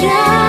じ。